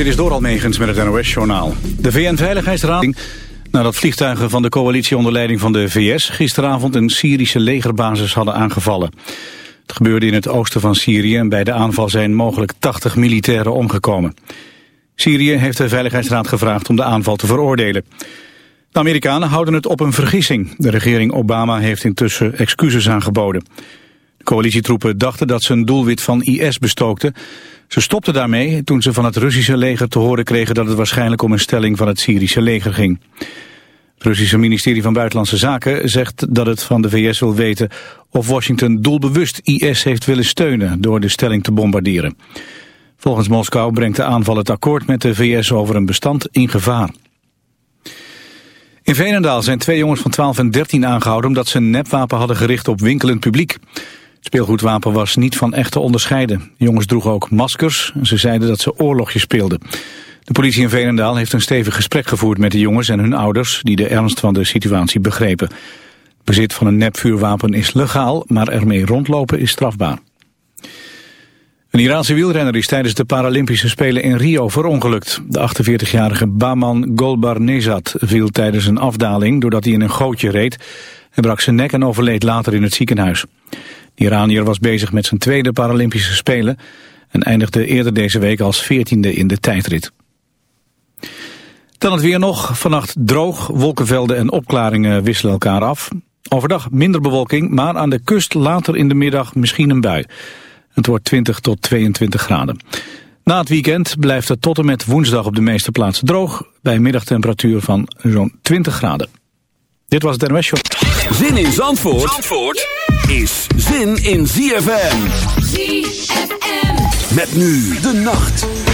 Dit is door Almegens met het NOS-journaal. De VN-veiligheidsraad... nadat vliegtuigen van de coalitie onder leiding van de VS... gisteravond een Syrische legerbasis hadden aangevallen. Het gebeurde in het oosten van Syrië... en bij de aanval zijn mogelijk 80 militairen omgekomen. Syrië heeft de Veiligheidsraad gevraagd om de aanval te veroordelen. De Amerikanen houden het op een vergissing. De regering Obama heeft intussen excuses aangeboden. De coalitietroepen dachten dat ze een doelwit van IS bestookten... Ze stopten daarmee toen ze van het Russische leger te horen kregen dat het waarschijnlijk om een stelling van het Syrische leger ging. Het Russische ministerie van Buitenlandse Zaken zegt dat het van de VS wil weten of Washington doelbewust IS heeft willen steunen door de stelling te bombarderen. Volgens Moskou brengt de aanval het akkoord met de VS over een bestand in gevaar. In Veenendaal zijn twee jongens van 12 en 13 aangehouden omdat ze een nepwapen hadden gericht op winkelend publiek. Speelgoedwapen was niet van echt te onderscheiden. De jongens droegen ook maskers en ze zeiden dat ze oorlogjes speelden. De politie in Veenendaal heeft een stevig gesprek gevoerd met de jongens en hun ouders... die de ernst van de situatie begrepen. Het bezit van een nepvuurwapen is legaal, maar ermee rondlopen is strafbaar. Een Iraanse wielrenner is tijdens de Paralympische Spelen in Rio verongelukt. De 48-jarige Baman Golbar Nezat viel tijdens een afdaling doordat hij in een gootje reed. Hij brak zijn nek en overleed later in het ziekenhuis. Iranier was bezig met zijn tweede Paralympische Spelen en eindigde eerder deze week als veertiende in de tijdrit. Dan het weer nog. Vannacht droog, wolkenvelden en opklaringen wisselen elkaar af. Overdag minder bewolking, maar aan de kust later in de middag misschien een bui. Het wordt 20 tot 22 graden. Na het weekend blijft het tot en met woensdag op de meeste plaatsen droog... bij een middagtemperatuur van zo'n 20 graden. Dit was het NOS Show. Zin in Zandvoort, Zandvoort is zin in ZFM. ZFM. Met nu de nacht.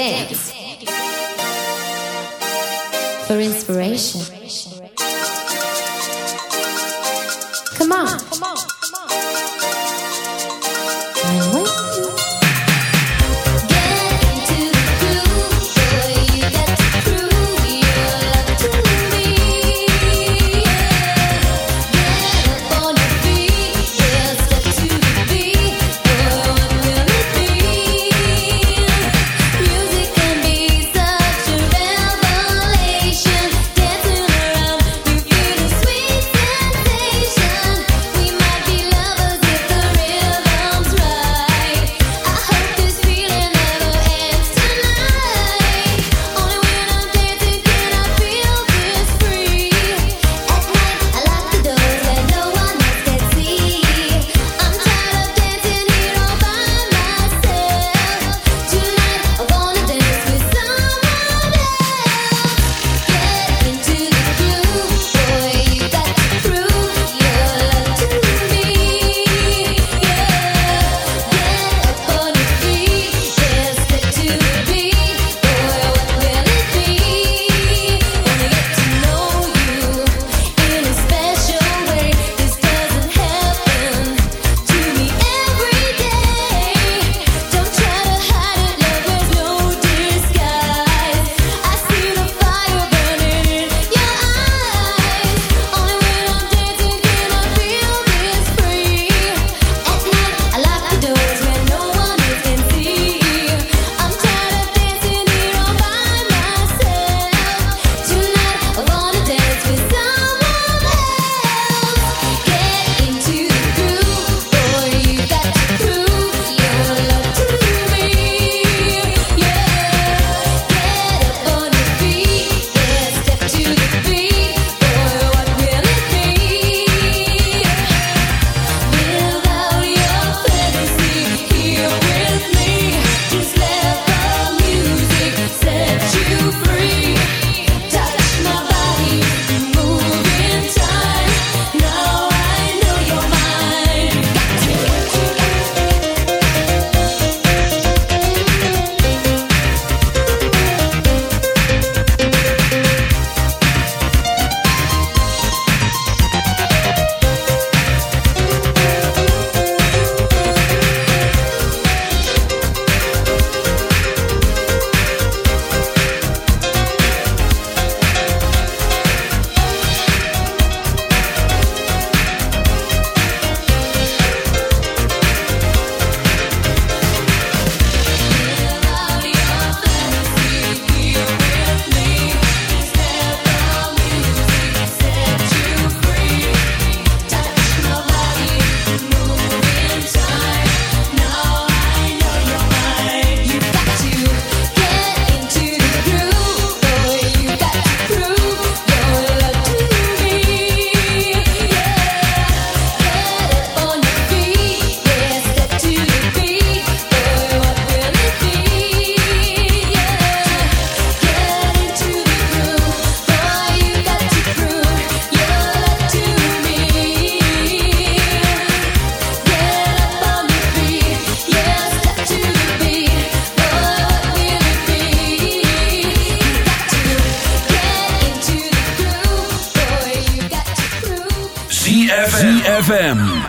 dance.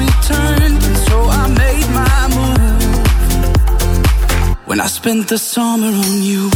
Returned. So I made my move. When I spent the summer on you.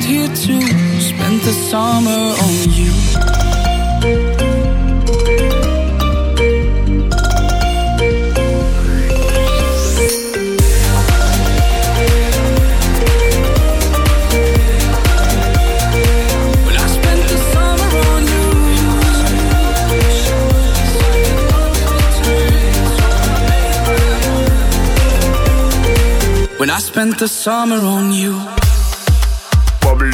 Be here to spend the summer on you. When I spent the summer on you. When I spent the summer on you.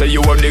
say you have the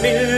Let